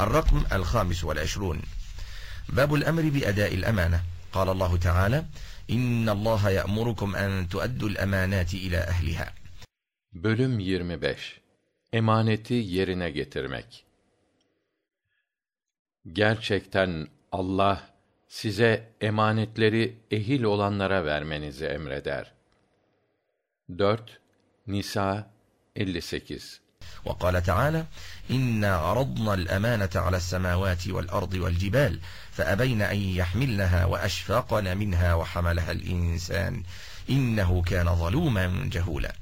الرقم الخامس والعشرون باب الأمر بأداء الأمانة قال الله تعالى إن الله يأمركم أن تؤدوا الأمانات إلى أهلها Bölüm 25 Emaneti yerine getirmek Gerçekten Allah size emanetleri ehil olanlara vermenizi emreder. 4 Nisa 58 وقال تعالى إنا عرضنا الأمانة على السماوات والأرض والجبال فأبين أن يحملنها وأشفقن منها وحملها الإنسان إنه كان ظلوما جهولا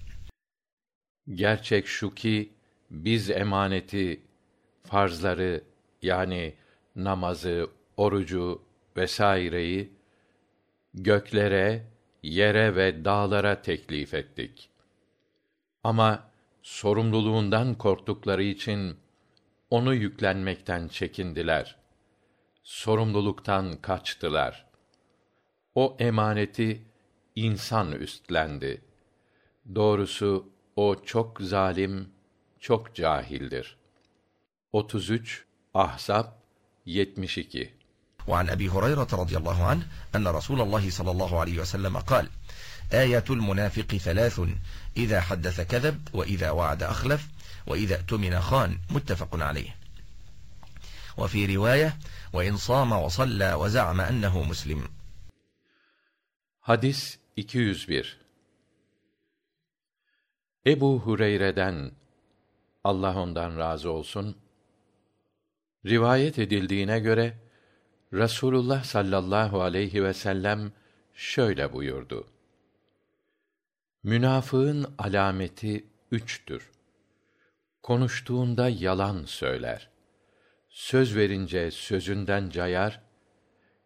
Gerçek şu ki biz emaneti, farzları yani namazı, orucu vesaireyi göklere, yere ve dağlara teklif ettik. Ama sorumluluğundan korktukları için onu yüklenmekten çekindiler. Sorumluluktan kaçtılar. O emaneti insan üstlendi. Doğrusu o çok zalim çok cahildir. an abi hurayraa rady allah anh ana rasul allahi sal allah aleyh vsellem kal آية المنافق ثلاث إذا حدث كذب وإذا وعد أخلف وإذا اؤتمن خان. متفق عليه. وفي رواية وإن صام وصلى وزعم أنه مسلم. Hadis 201 Ebu Hureyre'den Allah ondan razı olsun. Rivayet edildiğine göre Rasulullah sallallahu aleyhi ve sellem şöyle buyurdu. Münafığın alameti üçtür. Konuştuğunda yalan söyler. Söz verince sözünden cayar,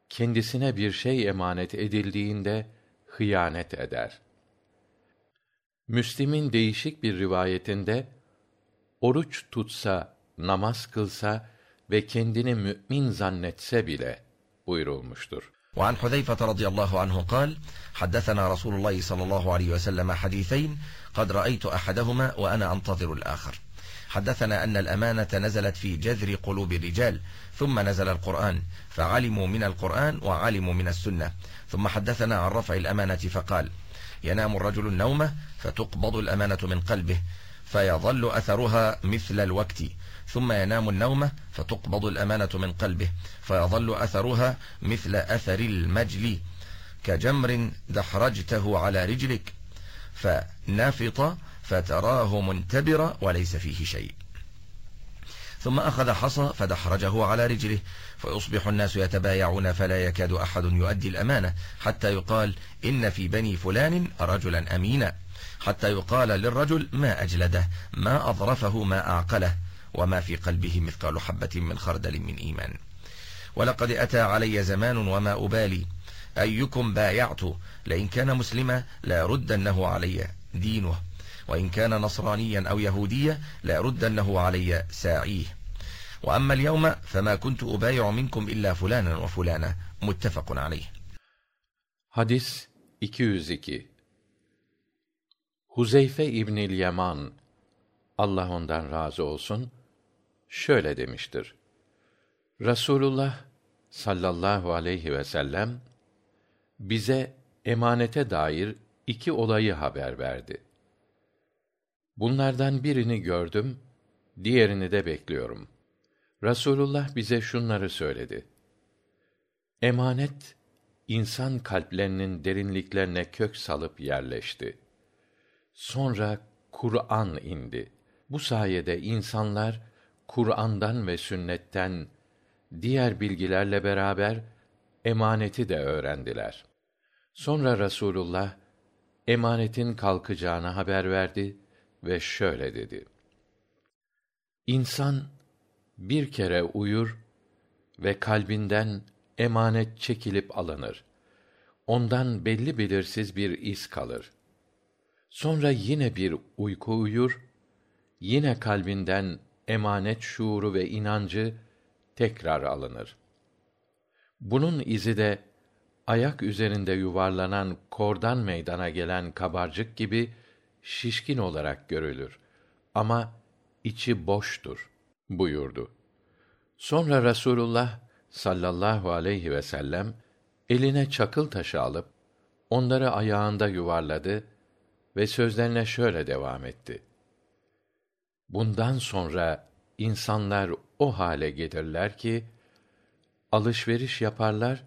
kendisine bir şey emanet edildiğinde hıyanet eder. Müslim'in değişik bir rivayetinde oruç tutsa, namaz kılsa ve kendini mü'min zannetse bile buyurulmuştur. وعن حذيفة رضي الله عنه قال حدثنا رسول الله صلى الله عليه وسلم حديثين قد رأيت أحدهما وأنا أنتظر الآخر حدثنا أن الأمانة نزلت في جذر قلوب الرجال ثم نزل القرآن فعلموا من القرآن وعلموا من السنة ثم حدثنا عن رفع الأمانة فقال ينام الرجل النومة فتقبض الأمانة من قلبه فيظل أثرها مثل الوقت ثم ينام النوم فتقبض الأمانة من قلبه فيظل أثرها مثل أثر المجلي كجمر دحرجته على رجلك فنافط فتراه منتبر وليس فيه شيء ثم أخذ حصى فدحرجه على رجله فيصبح الناس يتبايعون فلا يكاد أحد يؤدي الأمانة حتى يقال إن في بني فلان رجلا أمينا حتى يقال للرجل ما أجلده ما أظرفه ما أعقله وما في قلبه مثقال حبة من خردل من إيمان ولقد أتى علي زمان وما أبالي أيكم بايعت لئن كان مسلما لا ردنه علي دينه وإن كان نصرانيا أو يهوديا لا ردنه علي ساعيه وأما اليوم فما كنت أبايع منكم إلا فلانا وفلانا متفق عليه Hadis 202 Huzeyfe İbnül Yaman Allah ondan razı olsun şöyle demiştir. Rasulullah sallallahu aleyhi ve sellem bize emanete dair iki olayı haber verdi. Bunlardan birini gördüm, diğerini de bekliyorum. Rasulullah bize şunları söyledi. Emanet insan kalplerinin derinliklerine kök salıp yerleşti. Sonra Kur'an indi. Bu sayede insanlar Kur'an'dan ve sünnetten diğer bilgilerle beraber emaneti de öğrendiler. Sonra Rasulullah emanetin kalkacağını haber verdi ve şöyle dedi: İnsan bir kere uyur ve kalbinden emanet çekilip alınır. Ondan belli belirsiz bir iz kalır. Sonra yine bir uyku uyur, yine kalbinden emanet şuuru ve inancı tekrar alınır. Bunun izi de ayak üzerinde yuvarlanan kordan meydana gelen kabarcık gibi şişkin olarak görülür ama içi boştur buyurdu. Sonra Rasulullah sallallahu aleyhi ve sellem eline çakıl taşı alıp onları ayağında yuvarladı ve sözlerine şöyle devam etti. Bundan sonra insanlar o hale gelirler ki alışveriş yaparlar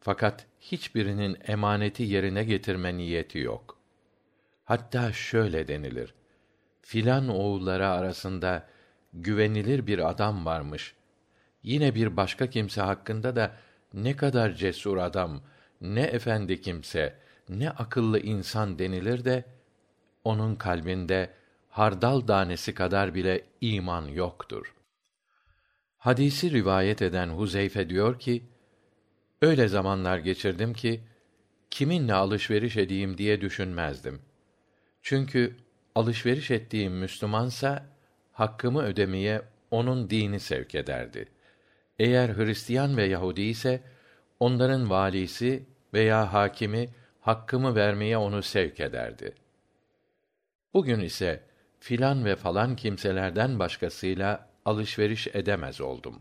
fakat hiçbirinin emaneti yerine getirme niyeti yok. Hatta şöyle denilir. Filan oğulları arasında güvenilir bir adam varmış. Yine bir başka kimse hakkında da ne kadar cesur adam, ne efendi kimse, ne akıllı insan denilir de onun kalbinde hardal tanesi kadar bile iman yoktur. Hadisi rivayet eden Huzeyfe diyor ki, öyle zamanlar geçirdim ki, kiminle alışveriş edeyim diye düşünmezdim. Çünkü alışveriş ettiğim Müslümansa, hakkımı ödemeye onun dini sevk ederdi. Eğer Hristiyan ve Yahudi ise, onların valisi veya hakimi hakkımı vermeye onu sevk ederdi. Bugün ise filan ve falan kimselerden başkasıyla alışveriş edemez oldum.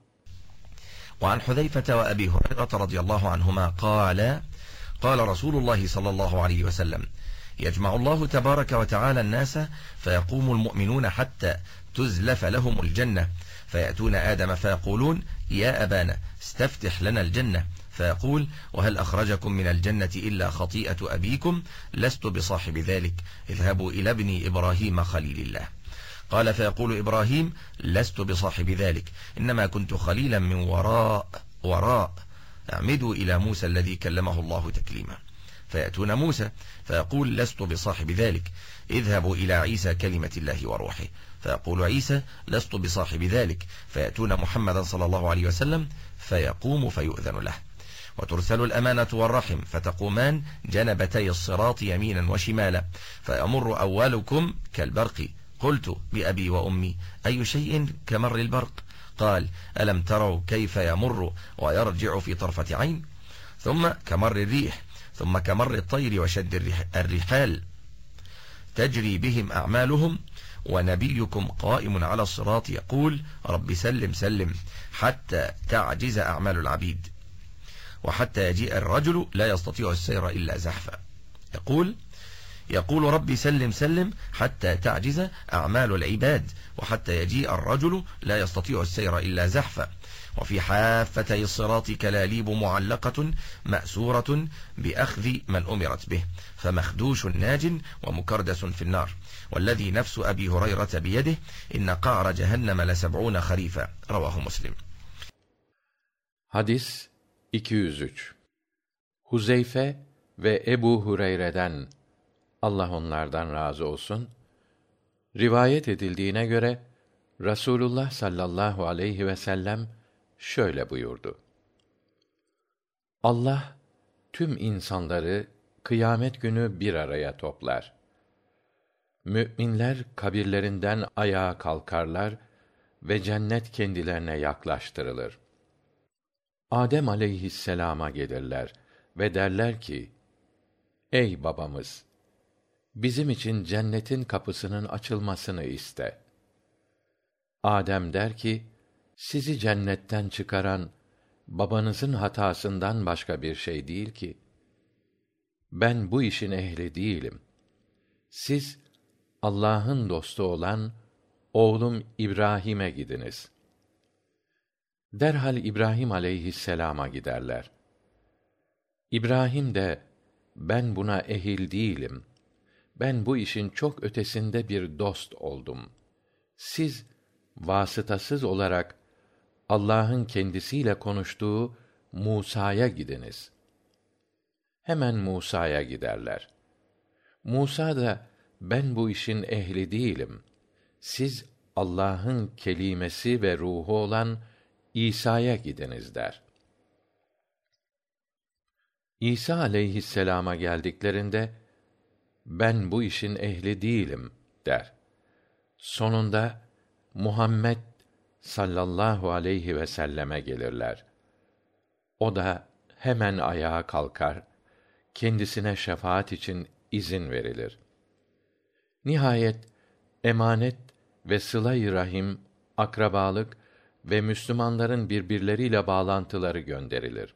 وعن حذيفة وأبي هريرة رضي الله عنهما قال قال رسول الله صلى الله عليه وسلم يجمع الله تبارك وتعالى الناس فيقوم المؤمنون حتى تزلف لهم الجنة فيأتون آدم فيقولون يا أبانا استفتح لنا الجنة فيقول وهل أخرجكم من الجنة إلا خطيئة أبيكم لست بصاحب ذلك اذهبوا إلى ابن إبراهيم خليل الله قال فيقول إبراهيم لست بصاحب ذلك إنما كنت خليلا من وراء وراء اعمدوا إلى موسى الذي كلمه الله تكليما فيأتون موسى فيقول لست بصاحب ذلك اذهبوا إلى عيسى كلمة الله وروحه فيقول عيسى لست بصاحب ذلك فيأتون محمدا صلى الله عليه وسلم فيقوم فيؤذن له وترسل الأمانة والرحم فتقومان جنبتي الصراط يمينا وشمالا فيمر أولكم كالبرق قلت بأبي وأمي أي شيء كمر البرق قال ألم تروا كيف يمر ويرجع في طرفة عين ثم كمر الريح ثم كمر الطير وشد الرحال تجري بهم أعمالهم ونبيكم قائم على الصراط يقول رب سلم سلم حتى تعجز أعمال العبيد وحتى يجيء الرجل لا يستطيع السير إلا زحفا يقول يقول ربي سلم سلم حتى تعجز أعمال العباد وحتى يجيء الرجل لا يستطيع السير إلا زحفا وفي حافتي الصراط كلاليب معلقة مأسورة بأخذ من أمرت به فمخدوش ناج ومكردس في النار والذي نفس أبي هريرة بيده إن قعر جهنم لسبعون خريفا رواه مسلم Hadis 203 Huzeyfe ve Ebu Hureyre'den Allah onlardan razı olsun rivayet edildiğine göre Rasulullah sallallahu aleyhi ve sellem şöyle buyurdu. Allah tüm insanları kıyamet günü bir araya toplar. Mü'minler kabirlerinden ayağa kalkarlar ve cennet kendilerine yaklaştırılır. Adem aleyhisselama gelirler ve derler ki: Ey babamız! Bizim için cennetin kapısının açılmasını iste. Adem der ki: Sizi cennetten çıkaran babanızın hatasından başka bir şey değil ki. Ben bu işin ehli değilim. Siz Allah'ın dostu olan oğlum İbrahim'e gidiniz. Derhal İbrahim aleyhisselama giderler. İbrahim de ben buna ehil değilim. Ben bu işin çok ötesinde bir dost oldum. Siz vasıtasız olarak Allah'ın kendisiyle konuştuğu Musa'ya gidiniz. Hemen Musa'ya giderler. Musa da ben bu işin ehli değilim. Siz Allah'ın kelimesi ve ruhu olan İsa'ya gidiniz der. İsa aleyhisselama geldiklerinde ben bu işin ehli değilim der. Sonunda Muhammed sallallahu aleyhi ve selleme gelirler. O da hemen ayağa kalkar, kendisine şefaat için izin verilir. Nihayet emanet ve sıla-i rahim, akrabalık ve Müslümanların birbirleriyle bağlantıları gönderilir.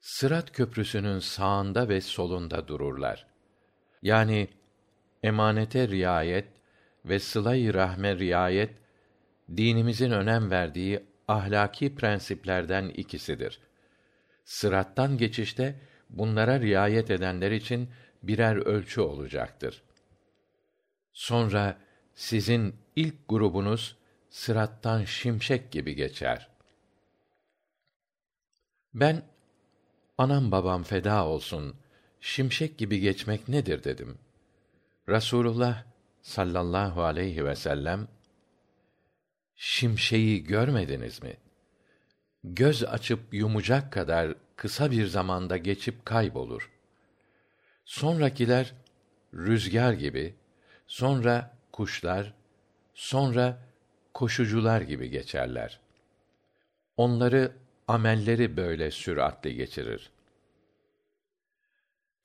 Sırat köprüsünün sağında ve solunda dururlar. Yani emanete riayet ve sıla-i rahme riayet dinimizin önem verdiği ahlaki prensiplerden ikisidir. Sırattan geçişte bunlara riayet edenler için birer ölçü olacaktır. Sonra sizin ilk grubunuz sırattan şimşek gibi geçer. Ben anam babam feda olsun şimşek gibi geçmek nedir dedim. Rasulullah sallallahu aleyhi ve sellem şimşeği görmediniz mi? Göz açıp yumacak kadar kısa bir zamanda geçip kaybolur. Sonrakiler rüzgar gibi, sonra kuşlar, sonra koşucular gibi geçerler. Onları amelleri böyle süratli geçirir.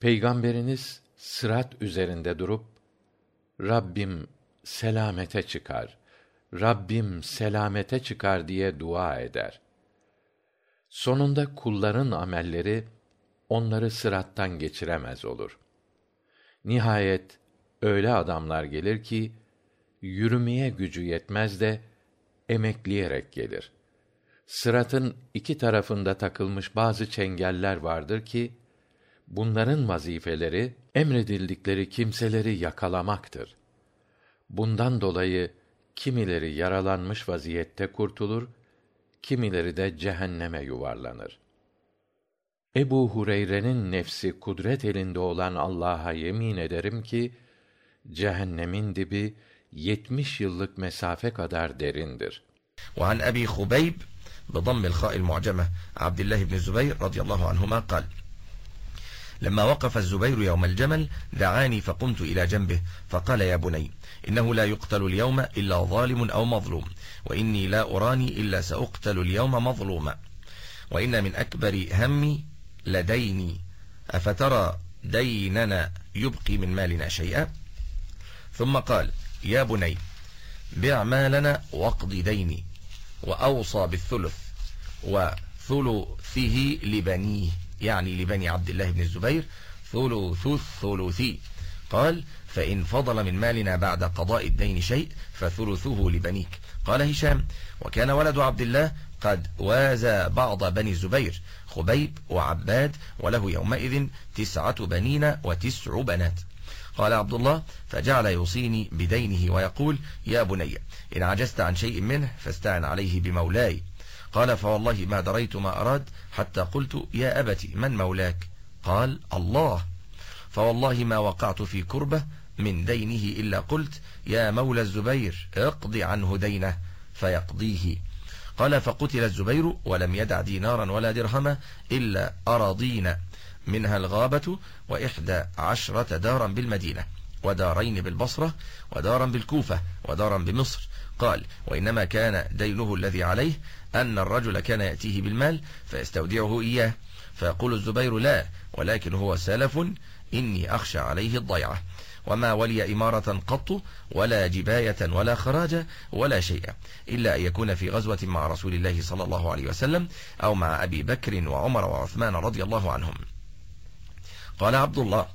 Peygamberiniz sırat üzerinde durup Rabbim selamete çıkar. Rabbim selamete çıkar diye dua eder. Sonunda kulların amelleri onları sırattan geçiremez olur. Nihayet öyle adamlar gelir ki yürümeye gücü yetmez de emekleyerek gelir. Sıratın iki tarafında takılmış bazı çengeller vardır ki bunların vazifeleri emredildikleri kimseleri yakalamaktır. Bundan dolayı kimileri yaralanmış vaziyette kurtulur, kimileri de cehenneme yuvarlanır. Ebu Hureyre'nin nefsi kudret elinde olan Allah'a yemin ederim ki cehennemin dibi yetmiş yıllık mesafe kadar derindir. وعن أبي خبيب بضم الخاء المعجمة عبد الله بن الزبير رضي الله عنهما قال لما وقف الزبير يوم الجمل دعاني فقمت إلى جنبه فقال يا بني إنه لا يقتل اليوم إلا ظالم أو مظلوم وإني لا أراني إلا سأقتل اليوم مظلوما وإن من أكبر همي لديني أفترى ديننا يبقي من مالنا شيئا ثم قال يا بني بع مالنا واقضي ديني وأوصى بالثلث وثلثه لبنيه يعني لبني عبد الله بن الزبير ثلث الثلثي قال فإن فضل من مالنا بعد قضاء الدين شيء فثلثه لبنيك قال هشام وكان ولد عبد الله قد وازى بعض بني الزبير خبيب وعباد وله يومئذ تسعة بنين وتسع بنات قال عبد الله فجعل يوصيني بدينه ويقول يا بني إن عجزت عن شيء منه فاستعن عليه بمولاي قال فوالله ما دريت ما أراد حتى قلت يا أبت من مولاك قال الله فوالله ما وقعت في كربة من دينه إلا قلت يا مولى الزبير اقضي عنه دينه فيقضيه قال فقتل الزبير ولم يدع دينارا ولا درهما إلا أراضين منها الغابة وإحدى عشرة دارا بالمدينة ودارين بالبصرة ودارا بالكوفة ودارا بمصر قال وإنما كان دينه الذي عليه أن الرجل كان يأتيه بالمال فيستودعه إياه فيقول الزبير لا ولكن هو سلف إني أخشى عليه الضيعة وما ولي إمارة قط ولا جباية ولا خراج ولا شيء إلا أن يكون في غزوة مع رسول الله صلى الله عليه وسلم أو مع أبي بكر وعمر وعثمان رضي الله عنهم قال عبد الله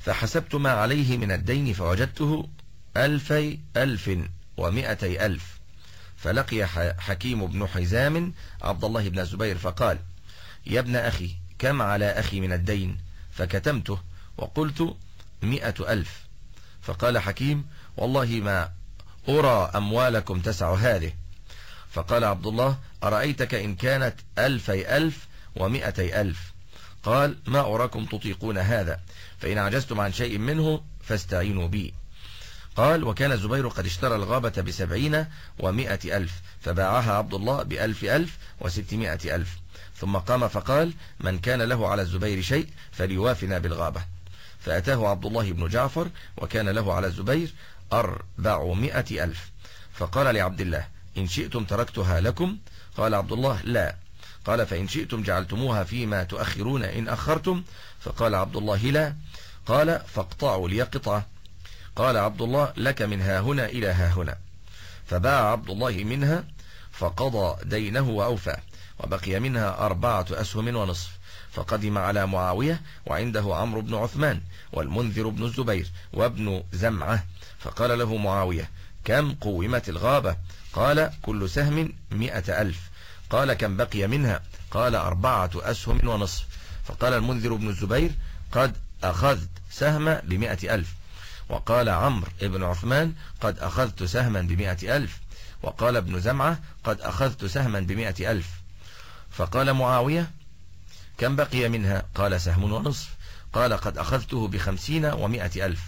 فحسبت ما عليه من الدين فوجدته ألفي ألف ومئتي ألف فلقي حكيم بن حزام عبد الله بن زبير فقال يا ابن أخي كم على أخي من الدين فكتمته وقلت مئة ألف فقال حكيم والله ما أرى أموالكم تسع هذه فقال عبد الله أرأيتك إن كانت ألفي ألف ومئتي ألف قال ما أراكم تطيقون هذا فإن عجزتم عن شيء منه فاستعينوا بي قال وكان الزبير قد اشترى الغابة بسبعين ومائة ألف فباعها عبد الله بألف ألف وستمائة ألف ثم قام فقال من كان له على الزبير شيء فليوافنا بالغابة فأتاه عبد الله بن جعفر وكان له على الزبير أربعمائة ألف فقال لعبد الله إن شئتم تركتها لكم قال عبد الله لا قال فإن شئتم جعلتموها فيما تؤخرون إن أخرتم فقال عبد الله لا قال فاقطعوا لي قطعة قال عبد الله لك من ها هنا إلى ها هنا فباع عبد الله منها فقضى دينه وأوفى وبقي منها أربعة أسهم ونصف فقدم على معاوية وعنده عمرو بن عثمان والمنذر بن الزبير وابن زمعة فقال له معاوية كم قومت الغابة قال كل سهم مئة ألف قال كم بقي منها قال أربعة أسهم ونصف فقال المنذر بن الزبير قد أخذت سهم بمئة ألف وقال عمر بن عثمان قد أخذت سهما بمئة ألف وقال ابن زمعة قد أخذت سهما بمئة ألف فقال معاوية كم بقي منها قال سهم ونصف قال قد أخذته بخمسين ومئة ألف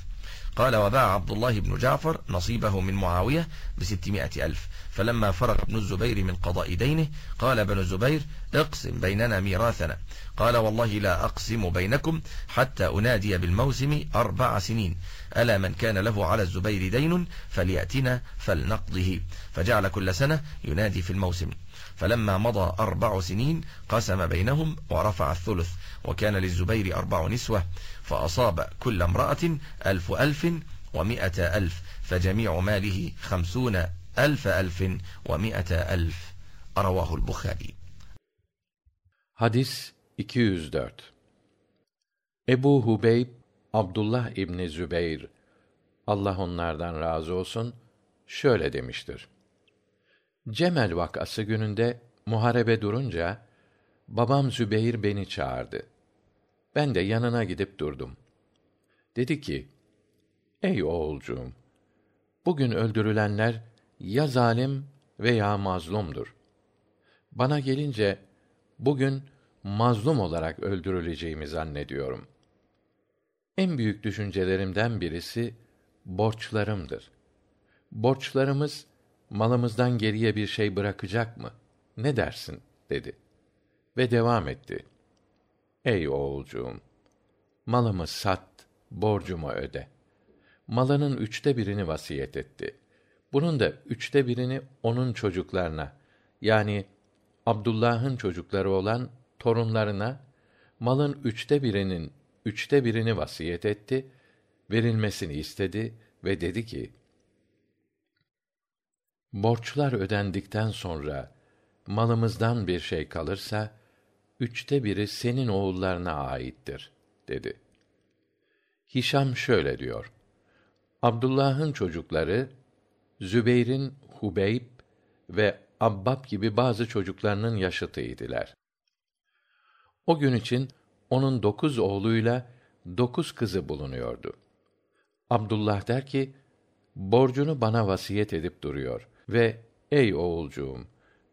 قال وباع عبد الله بن جعفر نصيبه من معاوية بستمائة ألف فلما فرغ ابن الزبير من قضاء دينه قال ابن الزبير اقسم بيننا ميراثنا قال والله لا أقسم بينكم حتى أنادي بالموسم أربع سنين ألا من كان له على الزبير دين فليأتنا فلنقضه فجعل كل سنة ينادي في الموسم فلما مضى أربع سنين قسم بينهم ورفع الثلث وكان للزبير أربع نسوة فأصاب كل امرأة ألف ألف ومئة ألف فجميع ماله خمسون ألف ألف ومئة ألف رواه البخاري Hadis 204 Ebu Hubeyb Abdullah İbni Zübeyr Allah onlardan razı olsun şöyle demiştir. Cemel vakası gününde muharebe durunca babam Zübeyir beni çağırdı. Ben de yanına gidip durdum. Dedi ki: Ey oğulcuğum, bugün öldürülenler ya zalim veya mazlumdur. Bana gelince bugün mazlum olarak öldürüleceğimi zannediyorum. En büyük düşüncelerimden birisi borçlarımdır. Borçlarımız malımızdan geriye bir şey bırakacak mı? Ne dersin? dedi. Ve devam etti. Ey oğulcuğum! Malımı sat, borcumu öde. Malının üçte birini vasiyet etti. Bunun da üçte birini onun çocuklarına, yani Abdullah'ın çocukları olan torunlarına, malın üçte birinin üçte birini vasiyet etti, verilmesini istedi ve dedi ki, Borçlar ödendikten sonra malımızdan bir şey kalırsa üçte biri senin oğullarına aittir dedi. Hişam şöyle diyor. Abdullah'ın çocukları Zübeyr'in Hubeyb ve Abbab gibi bazı çocuklarının yaşıtıydılar. O gün için onun dokuz oğluyla dokuz kızı bulunuyordu. Abdullah der ki, borcunu bana vasiyet edip duruyor ve ey oğulcuğum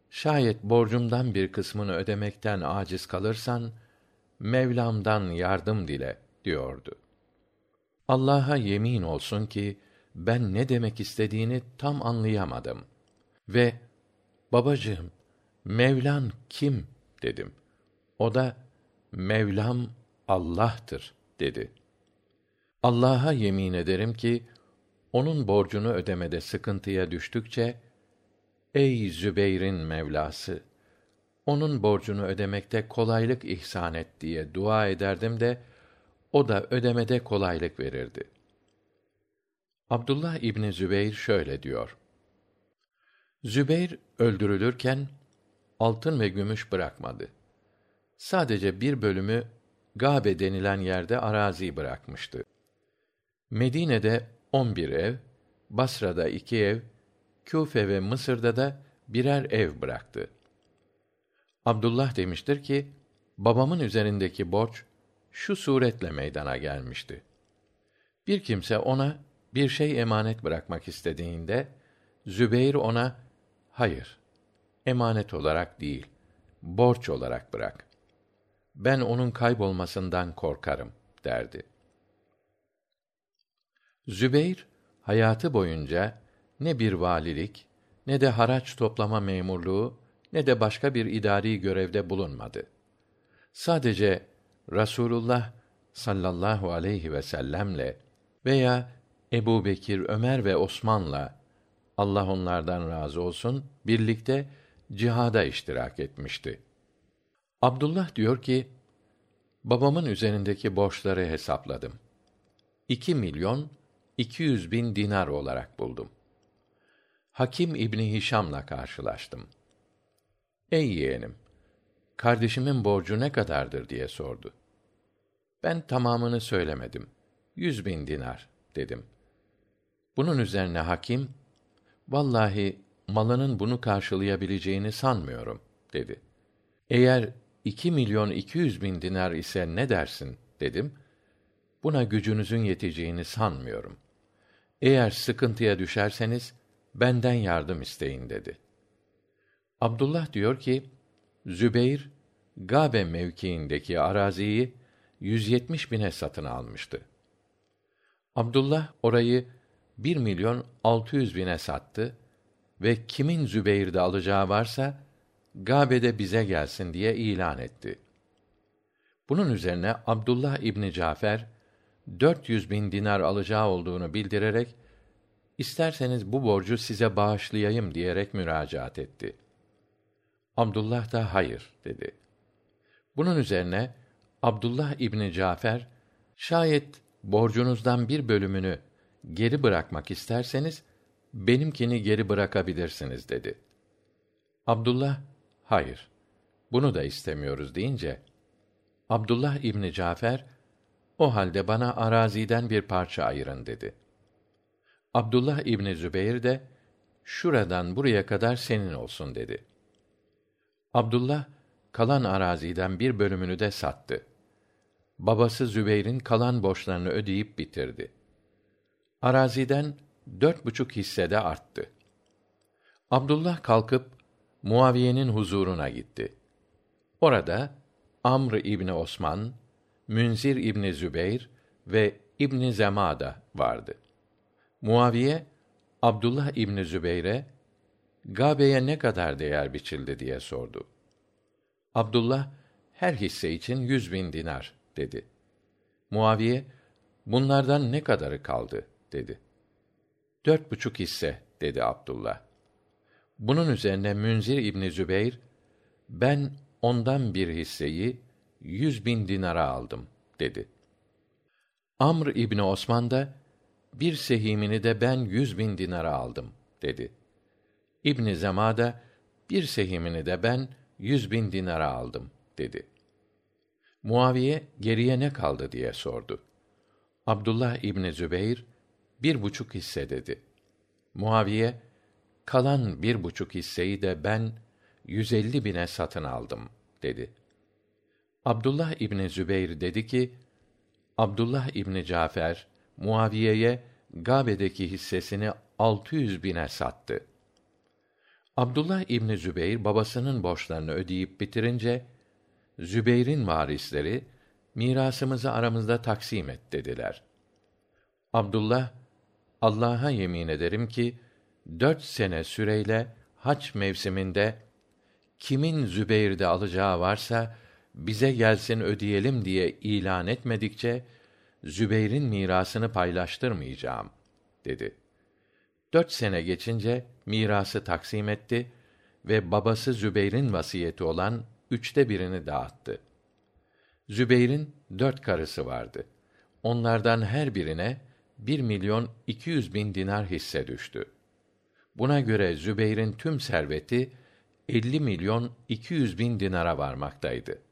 şayet borcumdan bir kısmını ödemekten aciz kalırsan mevlamdan yardım dile diyordu. Allah'a yemin olsun ki ben ne demek istediğini tam anlayamadım. Ve babacığım mevlan kim? dedim. O da mevlam allah'tır dedi. Allah'a yemin ederim ki onun borcunu ödemede sıkıntıya düştükçe ey zübeyr'in mevlası o'nun borcunu ödemekte kolaylık ihsan et diye dua ederdim de o da ödemede kolaylık verirdi. Abdullah ibni zübeyr şöyle diyor zübeyr öldürülürken altın ve gümüş bırakmadı. Sadece bir bölümü gabe denilen yerde arazi bırakmıştı. Medine'de on bir ev basra'da iki ev küfe ve mısır'da da birer ev bıraktı. Abdullah demiştir ki babamın üzerindeki borç şu suretle meydana gelmişti. Bir kimse ona bir şey emanet bırakmak istediğinde zübeyr ona hayır emanet olarak değil borç olarak bırak. Ben onun kaybolmasından korkarım derdi zübeyr hayatı boyunca ne bir valilik ne de haraç toplama memurluğu ne de başka bir idari görevde bulunmadı. Sadece rasulullah sallallahu aleyhi vsellem'le veya ebubekir ömer ve osman'la allah onlardan razı olsun birlikte cihada iştirak etmişti. Abdullah diyor ki babamın üzerindeki borçları hesapladım. Iki milyon iki yüz bin dinar olarak buldum. Hakim ibni hişam'la karşılaştım. Ey yeğenim kardeşimin borcu ne kadardır diye sordu. Ben tamamını söylemedim. Yüz bin dinar dedim. Bunun üzerine hakim vallahi malının bunu karşılayabileceğini sanmıyorum dedi. Eğer iki milyon iki yüz bin dinar ise ne dersin dedim. Buna gücünüzün yeteceğini sanmıyorum eğer sıkıntıya düşerseniz benden yardım isteyin dedi. Abdullah diyor ki zübeyr gabe mevkiindeki araziyi 170 bine satın almıştı. Abdullah orayı bir milyon altı yüz bine sattı ve kimin zübeyr'de alacağı varsa gabe'de bize gelsin diye ilan etti. Bunun üzerine abdullah ibni cafer dört yüz bin dinar alacağı olduğunu bildirerek isterseniz bu borcu size bağışlayayım diyerek müracaat etti. Abdullah da hayır dedi. Bunun üzerine abdullah ibni cafer şayet borcunuzdan bir bölümünü geri bırakmak isterseniz benimkini geri bırakabilirsiniz dedi. Abdullah hayır bunu da istemiyoruz deyince abdullah ibni cafer o halde bana araziden bir parça ayırın dedi. Abdullah ibni zübeyr de şuradan buraya kadar senin olsun dedi. Abdullah kalan araziden bir bölümünü de sattı. Babası zübeyr'in kalan borçlarını ödeyip bitirdi. Araziden dört buçuk hissede arttı. Abdullah kalkıp muaviye'nin huzuruna gitti. Orada amr ibni osman münzir ibni zübeyr ve ibni zemada vardı. Muaviye abdullah ibni zübeyr'e gabe'ye ne kadar değer biçildi? diye sordu. Abdullah her hisse için yüz bin dinar dedi. Muaviye bunlardan ne kadarı kaldı? dedi. Dört buçuk hisse dedi abdullah. Bunun üzerine münzir ibni zübeyr ben ondan bir hisseyi yüz bin dinara aldım dedi. Amr ibni osman da bir sehimini de ben yüz bin dinara aldım dedi. Ibn zemada bir sehimini de ben yüz bin dinara aldım dedi. Muaviye geriye ne kaldı diye sordu. Abdullah ibni zübeyr bir buçuk hisse dedi. Muaviye kalan bir buçuk hisseyi de ben yüz elli bine satın aldım dedi abdullah ibni zübeyr dedi ki abdullah ibni cafer muaviye'ye gabe'deki hissesini altı yüz bine sattı. Abdullah ibni zübeyr babasının borçlarını ödeyip bitirince zübeyr'in varisleri mirasımızı aramızda taksim et dediler. Abdullah allah'a yemin ederim ki dört sene süreyle haç mevsiminde kimin zübeyr'de alacağı varsa bize gelsin ödeyelim diye ilan etmedikçe zübeyr'in mirasını paylaştırmayacağım dedi. Dört sene geçince mirası taksim etti ve babası zübeyr'in vasiyeti olan üçte birini dağıttı. Zübeyr'in dört karısı vardı. Onlardan her birine bir milyon iki yüz bin dinar hisse düştü. Buna göre zübeyr'in tüm serveti elli milyon iki yüz bin dinara varmaktaydı